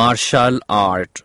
martial art.